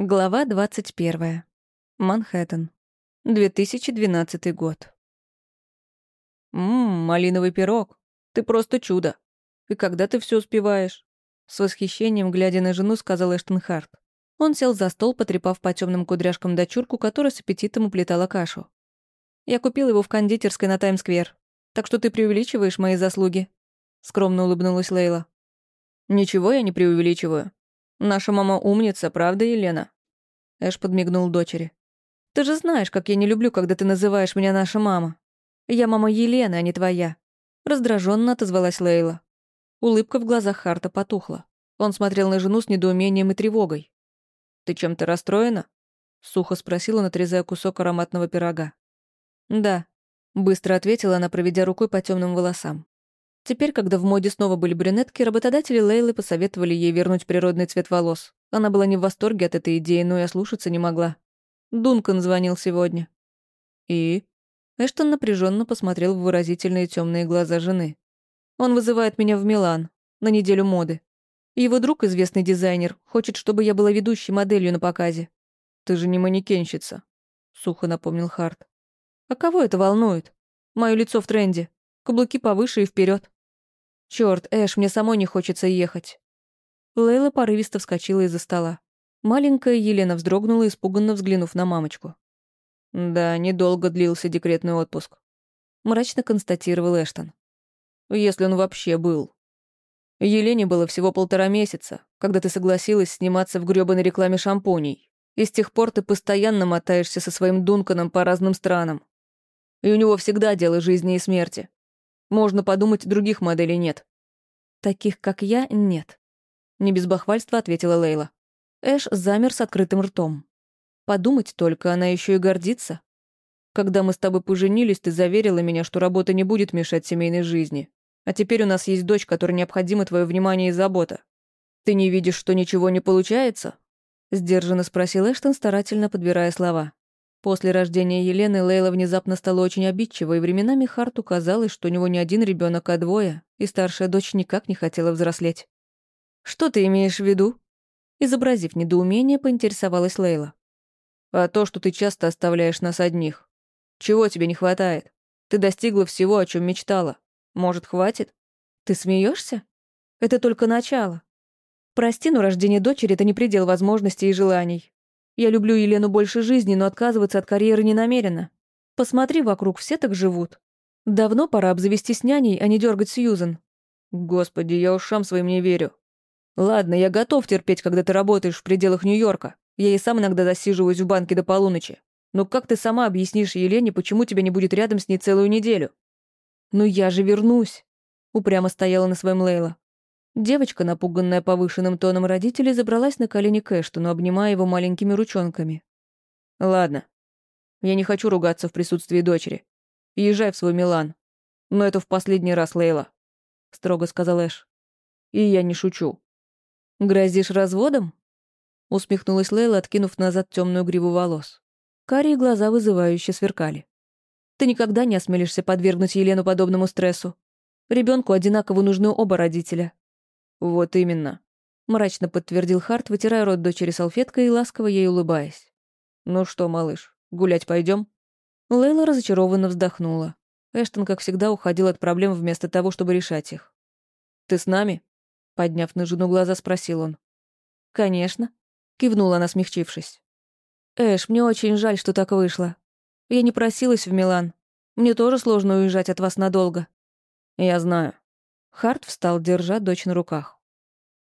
Глава 21. Манхэттен. 2012 год. «Ммм, малиновый пирог. Ты просто чудо. И когда ты все успеваешь?» С восхищением, глядя на жену, сказал Эштон Харт. Он сел за стол, потрепав по темным кудряшкам дочурку, которая с аппетитом уплетала кашу. «Я купил его в кондитерской на Таймс-сквер. Так что ты преувеличиваешь мои заслуги?» Скромно улыбнулась Лейла. «Ничего я не преувеличиваю. Наша мама умница, правда, Елена?» Эш подмигнул дочери. «Ты же знаешь, как я не люблю, когда ты называешь меня наша мама. Я мама Елены, а не твоя». Раздраженно отозвалась Лейла. Улыбка в глазах Харта потухла. Он смотрел на жену с недоумением и тревогой. «Ты чем-то расстроена?» — сухо спросил он, отрезая кусок ароматного пирога. «Да», — быстро ответила она, проведя рукой по темным волосам. Теперь, когда в моде снова были брюнетки, работодатели Лейлы посоветовали ей вернуть природный цвет волос. Она была не в восторге от этой идеи, но и ослушаться не могла. Дункан звонил сегодня. И? Эштон напряженно посмотрел в выразительные темные глаза жены. Он вызывает меня в Милан, на неделю моды. Его друг, известный дизайнер, хочет, чтобы я была ведущей моделью на показе. Ты же не манекенщица, сухо напомнил Харт. А кого это волнует? Мое лицо в тренде. Каблуки повыше и вперед. Черт, Эш, мне самой не хочется ехать. Лейла порывисто вскочила из-за стола. Маленькая Елена вздрогнула, испуганно взглянув на мамочку. «Да, недолго длился декретный отпуск», — мрачно констатировал Эштон. «Если он вообще был. Елене было всего полтора месяца, когда ты согласилась сниматься в грёбаной рекламе шампуней, и с тех пор ты постоянно мотаешься со своим Дунканом по разным странам. И у него всегда дело жизни и смерти. Можно подумать, других моделей нет. Таких, как я, нет. Не без бахвальства ответила Лейла. Эш замер с открытым ртом. Подумать только, она еще и гордится. Когда мы с тобой поженились, ты заверила меня, что работа не будет мешать семейной жизни. А теперь у нас есть дочь, которой необходимо твое внимание и забота. Ты не видишь, что ничего не получается? Сдержанно спросил Эштон, старательно подбирая слова. После рождения Елены Лейла внезапно стала очень обидчива, и временами Харту казалось, что у него не один ребенок, а двое, и старшая дочь никак не хотела взрослеть. «Что ты имеешь в виду?» Изобразив недоумение, поинтересовалась Лейла. «А то, что ты часто оставляешь нас одних. Чего тебе не хватает? Ты достигла всего, о чем мечтала. Может, хватит? Ты смеешься? Это только начало. Прости, но рождение дочери — это не предел возможностей и желаний. Я люблю Елену больше жизни, но отказываться от карьеры не намерена. Посмотри вокруг, все так живут. Давно пора обзавестись няней, а не дергать Сьюзен. Господи, я ушам своим не верю. Ладно, я готов терпеть, когда ты работаешь в пределах Нью-Йорка. Я и сам иногда засиживаюсь в банке до полуночи. Но как ты сама объяснишь Елене, почему тебя не будет рядом с ней целую неделю? Ну я же вернусь. Упрямо стояла на своем Лейла. Девочка, напуганная повышенным тоном родителей, забралась на колени к Эштону, обнимая его маленькими ручонками. «Ладно. Я не хочу ругаться в присутствии дочери. Езжай в свой Милан. Но это в последний раз, Лейла», — строго сказал Эш. «И я не шучу». «Грозишь разводом?» — усмехнулась Лейла, откинув назад темную гриву волос. Карие глаза вызывающе сверкали. «Ты никогда не осмелишься подвергнуть Елену подобному стрессу. Ребенку одинаково нужны оба родителя, «Вот именно», — мрачно подтвердил Харт, вытирая рот дочери салфеткой и ласково ей улыбаясь. «Ну что, малыш, гулять пойдем? Лейла разочарованно вздохнула. Эштон, как всегда, уходил от проблем вместо того, чтобы решать их. «Ты с нами?» — подняв на жену глаза, спросил он. «Конечно», — кивнула она, смягчившись. «Эш, мне очень жаль, что так вышло. Я не просилась в Милан. Мне тоже сложно уезжать от вас надолго». «Я знаю», Харт встал, держа дочь на руках.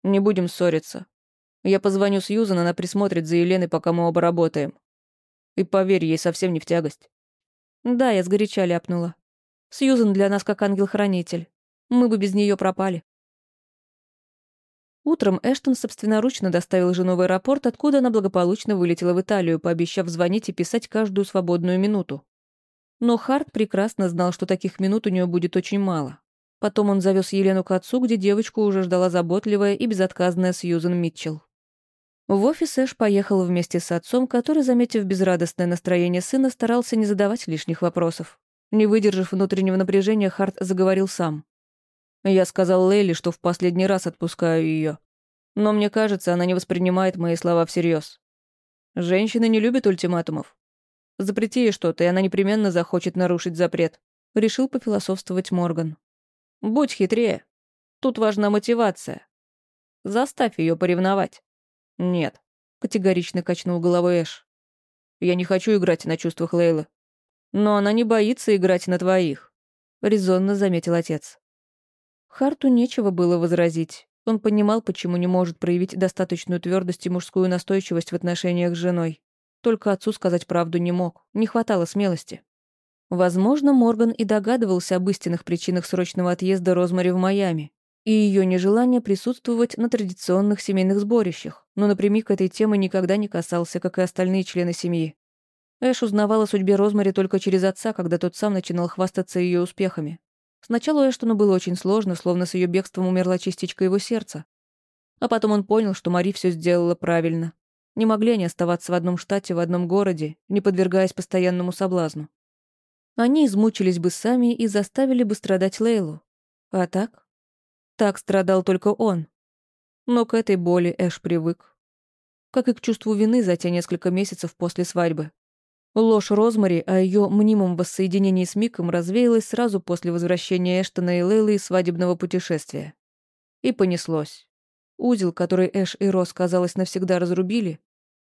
«Не будем ссориться. Я позвоню Сьюзан, она присмотрит за Еленой, пока мы оба работаем. И поверь, ей совсем не в тягость». «Да, я сгоряча ляпнула. Сьюзан для нас как ангел-хранитель. Мы бы без нее пропали». Утром Эштон собственноручно доставил жену в аэропорт, откуда она благополучно вылетела в Италию, пообещав звонить и писать каждую свободную минуту. Но Харт прекрасно знал, что таких минут у нее будет очень мало. Потом он завез Елену к отцу, где девочку уже ждала заботливая и безотказная Сьюзен Митчелл. В офис Эш поехал вместе с отцом, который, заметив безрадостное настроение сына, старался не задавать лишних вопросов. Не выдержав внутреннего напряжения, Харт заговорил сам. «Я сказал Лейли, что в последний раз отпускаю ее. Но мне кажется, она не воспринимает мои слова всерьез. Женщины не любят ультиматумов. Запрети ей что-то, и она непременно захочет нарушить запрет. Решил пофилософствовать Морган. Будь хитрее. Тут важна мотивация. Заставь ее поревновать. Нет, категорично качнул головой Эш. Я не хочу играть на чувствах Лейлы. Но она не боится играть на твоих, резонно заметил отец. Харту нечего было возразить. Он понимал, почему не может проявить достаточную твердость и мужскую настойчивость в отношениях с женой. Только отцу сказать правду не мог, не хватало смелости. Возможно, Морган и догадывался об истинных причинах срочного отъезда Розмари в Майами и ее нежелание присутствовать на традиционных семейных сборищах, но напрямик этой темы никогда не касался, как и остальные члены семьи. Эш узнавал о судьбе Розмари только через отца, когда тот сам начинал хвастаться ее успехами. Сначала Эштону было очень сложно, словно с ее бегством умерла частичка его сердца. А потом он понял, что Мари все сделала правильно. Не могли они оставаться в одном штате, в одном городе, не подвергаясь постоянному соблазну. Они измучились бы сами и заставили бы страдать Лейлу. А так? Так страдал только он. Но к этой боли Эш привык. Как и к чувству вины за те несколько месяцев после свадьбы. Ложь Розмари о ее мнимом воссоединении с Миком развеялась сразу после возвращения Эштона и Лейлы из свадебного путешествия. И понеслось. Узел, который Эш и Роз, казалось, навсегда разрубили,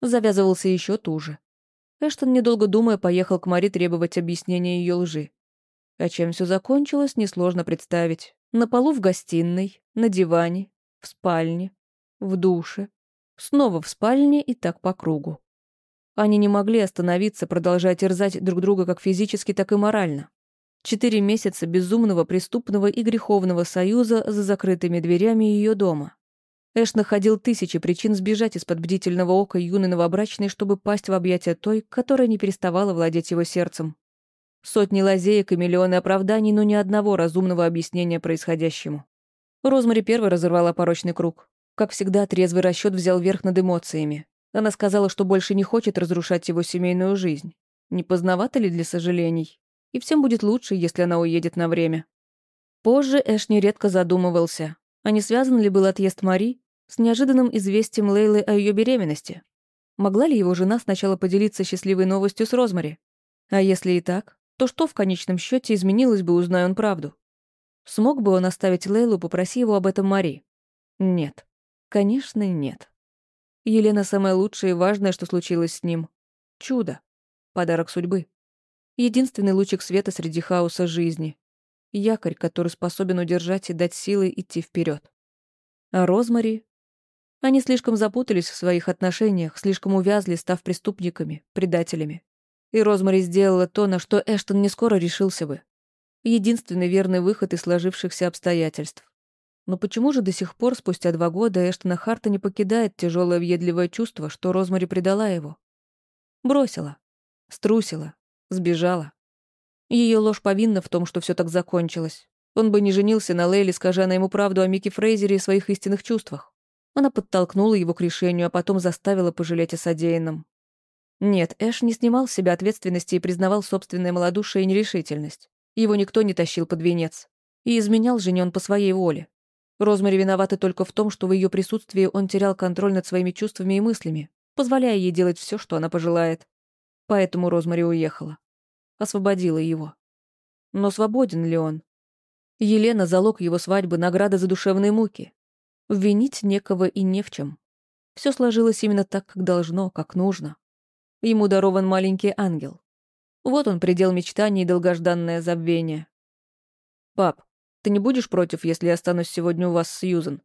завязывался еще туже. Эштон, недолго думая, поехал к Мари требовать объяснения ее лжи. А чем все закончилось, несложно представить. На полу в гостиной, на диване, в спальне, в душе, снова в спальне и так по кругу. Они не могли остановиться, продолжая терзать друг друга как физически, так и морально. Четыре месяца безумного, преступного и греховного союза за закрытыми дверями ее дома. Эш находил тысячи причин сбежать из-под бдительного ока юной новобрачной, чтобы пасть в объятия той, которая не переставала владеть его сердцем. Сотни лазеек и миллионы оправданий, но ни одного разумного объяснения происходящему. Розмари первой разорвала порочный круг. Как всегда, трезвый расчет взял верх над эмоциями. Она сказала, что больше не хочет разрушать его семейную жизнь. Не поздновато ли для сожалений? И всем будет лучше, если она уедет на время. Позже Эш нередко задумывался, а не связан ли был отъезд Мари с неожиданным известием Лейлы о ее беременности? Могла ли его жена сначала поделиться счастливой новостью с Розмари? А если и так, то что в конечном счете изменилось бы, узнай он правду? Смог бы он оставить Лейлу, попроси его об этом Мари? Нет. Конечно, нет. Елена самое лучшее и важное, что случилось с ним. Чудо. Подарок судьбы. Единственный лучик света среди хаоса жизни. Якорь, который способен удержать и дать силы идти вперед. А Розмари? Они слишком запутались в своих отношениях, слишком увязли, став преступниками, предателями. И Розмари сделала то, на что Эштон не скоро решился бы. Единственный верный выход из сложившихся обстоятельств. Но почему же до сих пор, спустя два года, Эштона Харта не покидает тяжелое въедливое чувство, что Розмари предала его? Бросила. Струсила. Сбежала. Ее ложь повинна в том, что все так закончилось. Он бы не женился на Лейле, скажа она ему правду о Микки Фрейзере и своих истинных чувствах. Она подтолкнула его к решению, а потом заставила пожалеть о содеянном. Нет, Эш не снимал с себя ответственности и признавал собственное малодушие и нерешительность. Его никто не тащил под венец. И изменял жене он по своей воле. Розмари виновата только в том, что в ее присутствии он терял контроль над своими чувствами и мыслями, позволяя ей делать все, что она пожелает. Поэтому Розмари уехала. Освободила его. Но свободен ли он? Елена — залог его свадьбы, награда за душевные муки. Винить некого и не в чем. Все сложилось именно так, как должно, как нужно. Ему дарован маленький ангел. Вот он, предел мечтаний и долгожданное забвение. «Пап, ты не будешь против, если я останусь сегодня у вас с Сьюзен?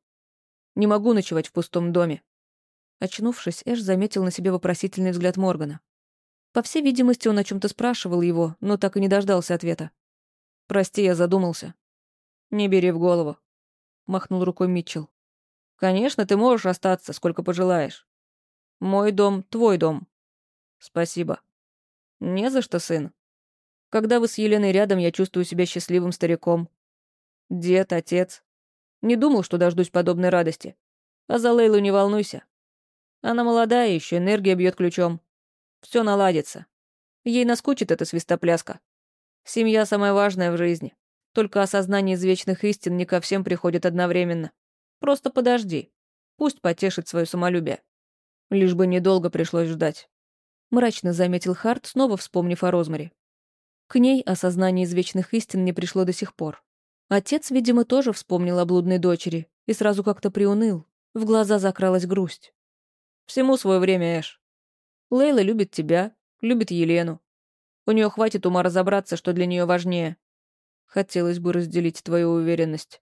Не могу ночевать в пустом доме». Очнувшись, Эш заметил на себе вопросительный взгляд Моргана. По всей видимости, он о чем то спрашивал его, но так и не дождался ответа. «Прости, я задумался». «Не бери в голову», — махнул рукой Митчелл. «Конечно, ты можешь остаться, сколько пожелаешь. Мой дом — твой дом». «Спасибо». «Не за что, сын. Когда вы с Еленой рядом, я чувствую себя счастливым стариком. Дед, отец. Не думал, что дождусь подобной радости. А за Лейлу не волнуйся. Она молодая еще, энергия бьет ключом. Все наладится. Ей наскучит эта свистопляска. Семья самая важная в жизни. Только осознание извечных истин не ко всем приходит одновременно. Просто подожди. Пусть потешит свое самолюбие. Лишь бы недолго пришлось ждать. Мрачно заметил Харт, снова вспомнив о Розмаре. К ней осознание извечных истин не пришло до сих пор. Отец, видимо, тоже вспомнил о блудной дочери и сразу как-то приуныл. В глаза закралась грусть. «Всему свое время, Эш. Лейла любит тебя, любит Елену. У нее хватит ума разобраться, что для нее важнее. Хотелось бы разделить твою уверенность.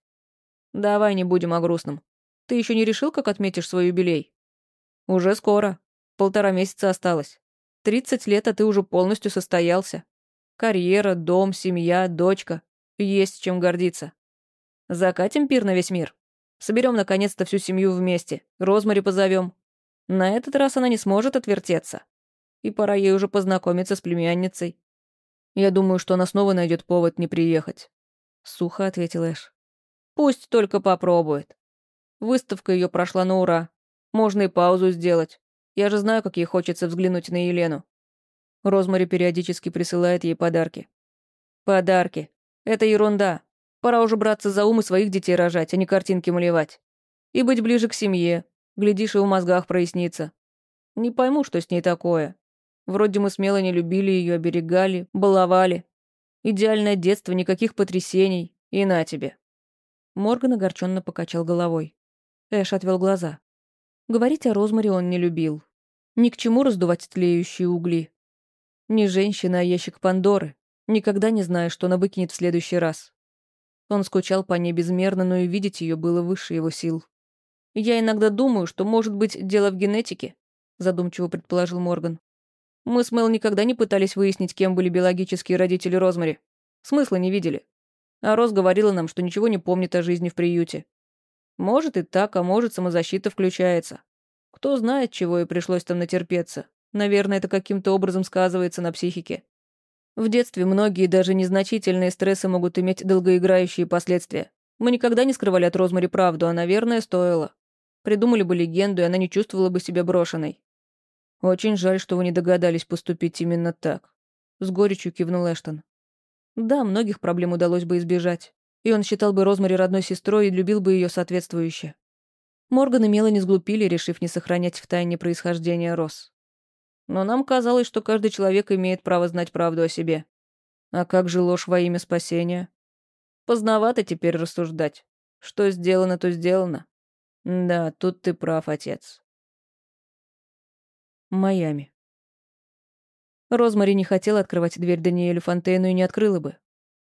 Давай не будем о грустном. Ты еще не решил, как отметишь свой юбилей? Уже скоро. Полтора месяца осталось. Тридцать лет, а ты уже полностью состоялся. Карьера, дом, семья, дочка. Есть чем гордиться. Закатим пир на весь мир. Соберем наконец-то всю семью вместе. Розмари позовем. На этот раз она не сможет отвертеться. И пора ей уже познакомиться с племянницей. Я думаю, что она снова найдет повод не приехать. Сухо ответил Эш. Пусть только попробует. Выставка ее прошла на ура. Можно и паузу сделать. Я же знаю, как ей хочется взглянуть на Елену. Розмари периодически присылает ей подарки. Подарки. Это ерунда. Пора уже браться за ум и своих детей рожать, а не картинки малевать. И быть ближе к семье. Глядишь, и в мозгах прояснится. Не пойму, что с ней такое. Вроде мы смело не любили ее, оберегали, баловали. Идеальное детство, никаких потрясений. И на тебе. Морган огорченно покачал головой. Эш отвел глаза. Говорить о Розмаре он не любил. Ни к чему раздувать тлеющие угли. Не женщина, а ящик Пандоры, никогда не зная, что она выкинет в следующий раз. Он скучал по ней безмерно, но и видеть ее было выше его сил. «Я иногда думаю, что, может быть, дело в генетике», задумчиво предположил Морган. «Мы с Мэл никогда не пытались выяснить, кем были биологические родители Розмари. Смысла не видели. А Роз говорила нам, что ничего не помнит о жизни в приюте. Может и так, а может самозащита включается. Кто знает, чего ей пришлось там натерпеться. Наверное, это каким-то образом сказывается на психике. В детстве многие даже незначительные стрессы могут иметь долгоиграющие последствия. Мы никогда не скрывали от Розмари правду, а, наверное, стоило. Придумали бы легенду, и она не чувствовала бы себя брошенной. Очень жаль, что вы не догадались поступить именно так. С горечью кивнул Эштон. Да, многих проблем удалось бы избежать и он считал бы Розмари родной сестрой и любил бы ее соответствующе. Морган и Мелани сглупили, решив не сохранять в тайне происхождения Роз. Но нам казалось, что каждый человек имеет право знать правду о себе. А как же ложь во имя спасения? Поздновато теперь рассуждать. Что сделано, то сделано. Да, тут ты прав, отец. Майами. Розмари не хотела открывать дверь Даниэлю Фонтейну и не открыла бы.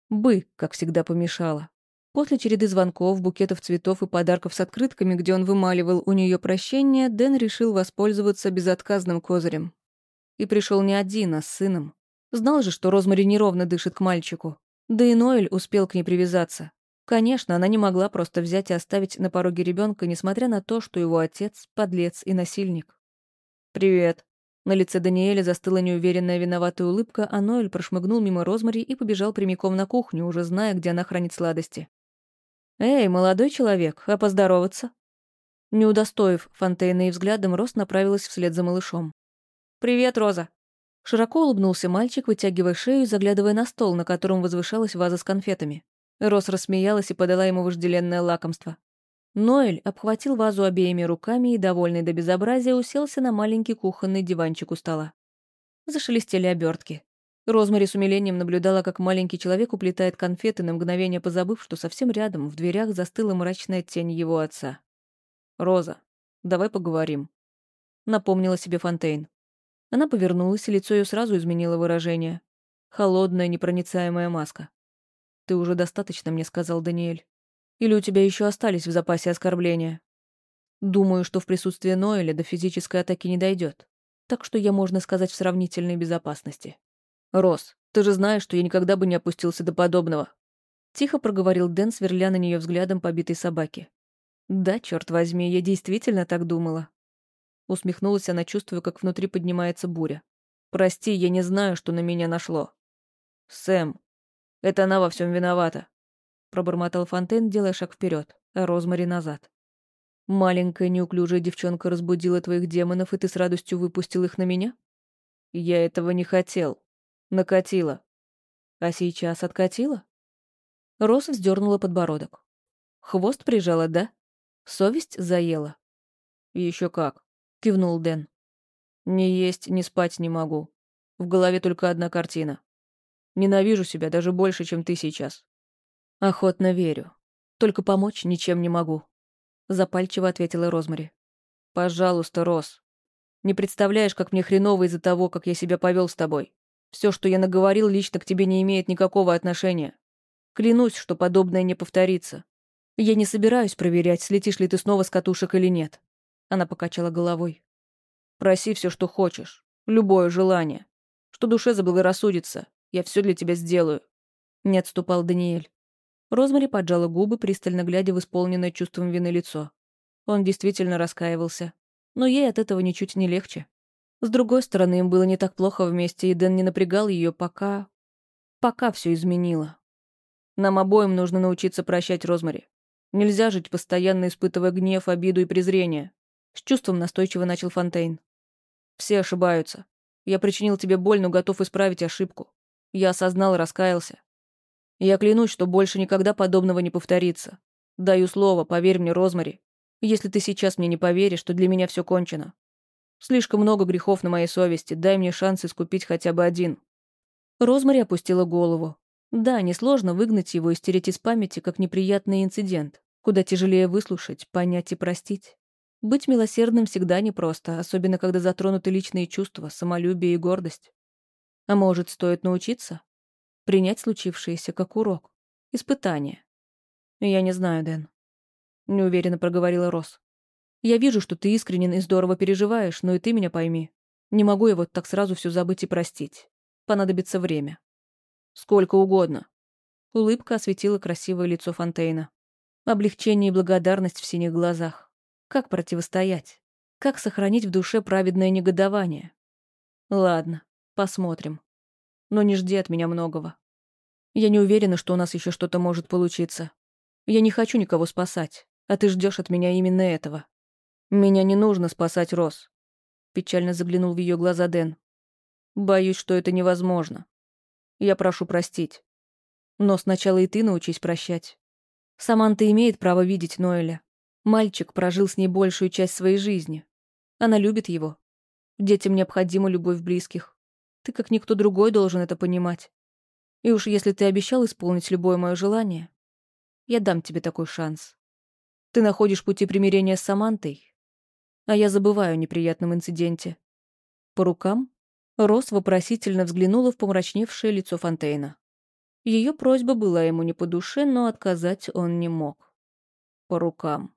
Бы, как всегда, помешала. После череды звонков, букетов цветов и подарков с открытками, где он вымаливал у нее прощение, Дэн решил воспользоваться безотказным козырем. И пришел не один, а с сыном. Знал же, что Розмари неровно дышит к мальчику. Да и Ноэль успел к ней привязаться. Конечно, она не могла просто взять и оставить на пороге ребенка, несмотря на то, что его отец — подлец и насильник. «Привет», на лице Даниэля застыла неуверенная виноватая улыбка, а Ноэль прошмыгнул мимо Розмари и побежал прямиком на кухню, уже зная, где она хранит сладости. «Эй, молодой человек, а поздороваться?» Не удостоив Фонтейна и взглядом, Рос направилась вслед за малышом. «Привет, Роза!» Широко улыбнулся мальчик, вытягивая шею и заглядывая на стол, на котором возвышалась ваза с конфетами. Рос рассмеялась и подала ему вожделенное лакомство. Ноэль обхватил вазу обеими руками и, довольный до безобразия, уселся на маленький кухонный диванчик у стола. Зашелестели обертки. Розмари с умилением наблюдала, как маленький человек уплетает конфеты, на мгновение позабыв, что совсем рядом, в дверях, застыла мрачная тень его отца. «Роза, давай поговорим», — напомнила себе Фонтейн. Она повернулась, и лицо ее сразу изменило выражение. Холодная, непроницаемая маска. «Ты уже достаточно мне сказал, Даниэль. Или у тебя еще остались в запасе оскорбления? Думаю, что в присутствии Ноэля до физической атаки не дойдет. Так что я, можно сказать, в сравнительной безопасности. Рос, ты же знаешь, что я никогда бы не опустился до подобного. Тихо проговорил Дэн, сверля на нее взглядом побитой собаки. Да, черт возьми, я действительно так думала. Усмехнулась она, чувствуя, как внутри поднимается буря. Прости, я не знаю, что на меня нашло. Сэм, это она во всем виновата пробормотал Фонтен, делая шаг вперед, а Розмари назад. «Маленькая неуклюжая девчонка разбудила твоих демонов, и ты с радостью выпустил их на меня?» «Я этого не хотел. Накатила. А сейчас откатила?» Рос вздернула подбородок. «Хвост прижала, да? Совесть заела?» «Еще как», — кивнул Дэн. Ни есть, ни спать не могу. В голове только одна картина. Ненавижу себя даже больше, чем ты сейчас. Охотно верю. Только помочь ничем не могу. Запальчиво ответила Розмари. Пожалуйста, Роз. Не представляешь, как мне хреново из-за того, как я себя повел с тобой. Все, что я наговорил, лично к тебе не имеет никакого отношения. Клянусь, что подобное не повторится. Я не собираюсь проверять, слетишь ли ты снова с катушек или нет. Она покачала головой. Проси все, что хочешь. Любое желание. Что душе заблагорассудится. Я все для тебя сделаю. Не отступал Даниэль. Розмари поджала губы, пристально глядя в исполненное чувством вины лицо. Он действительно раскаивался. Но ей от этого ничуть не легче. С другой стороны, им было не так плохо вместе, и Дэн не напрягал ее, пока... Пока все изменило. Нам обоим нужно научиться прощать Розмари. Нельзя жить, постоянно испытывая гнев, обиду и презрение. С чувством настойчиво начал Фонтейн. Все ошибаются. Я причинил тебе боль, но готов исправить ошибку. Я осознал и раскаялся. Я клянусь, что больше никогда подобного не повторится. Даю слово, поверь мне, Розмари. Если ты сейчас мне не поверишь, то для меня все кончено. Слишком много грехов на моей совести, дай мне шанс искупить хотя бы один». Розмари опустила голову. Да, несложно выгнать его и стереть из памяти, как неприятный инцидент. Куда тяжелее выслушать, понять и простить. Быть милосердным всегда непросто, особенно когда затронуты личные чувства, самолюбие и гордость. А может, стоит научиться? Принять случившееся как урок. Испытание. Я не знаю, Дэн. Неуверенно проговорила Рос. Я вижу, что ты искренен и здорово переживаешь, но и ты меня пойми. Не могу я вот так сразу все забыть и простить. Понадобится время. Сколько угодно. Улыбка осветила красивое лицо Фонтейна. Облегчение и благодарность в синих глазах. Как противостоять? Как сохранить в душе праведное негодование? Ладно, посмотрим. Но не жди от меня многого. Я не уверена, что у нас еще что-то может получиться. Я не хочу никого спасать, а ты ждешь от меня именно этого. «Меня не нужно спасать, Рос», — печально заглянул в ее глаза Дэн. «Боюсь, что это невозможно. Я прошу простить. Но сначала и ты научись прощать. Саманта имеет право видеть Ноэля. Мальчик прожил с ней большую часть своей жизни. Она любит его. Детям необходима любовь близких. Ты, как никто другой, должен это понимать. И уж если ты обещал исполнить любое мое желание, я дам тебе такой шанс. Ты находишь пути примирения с Самантой, а я забываю о неприятном инциденте. По рукам Рос вопросительно взглянула в помрачневшее лицо Фонтейна. Ее просьба была ему не по душе, но отказать он не мог. По рукам.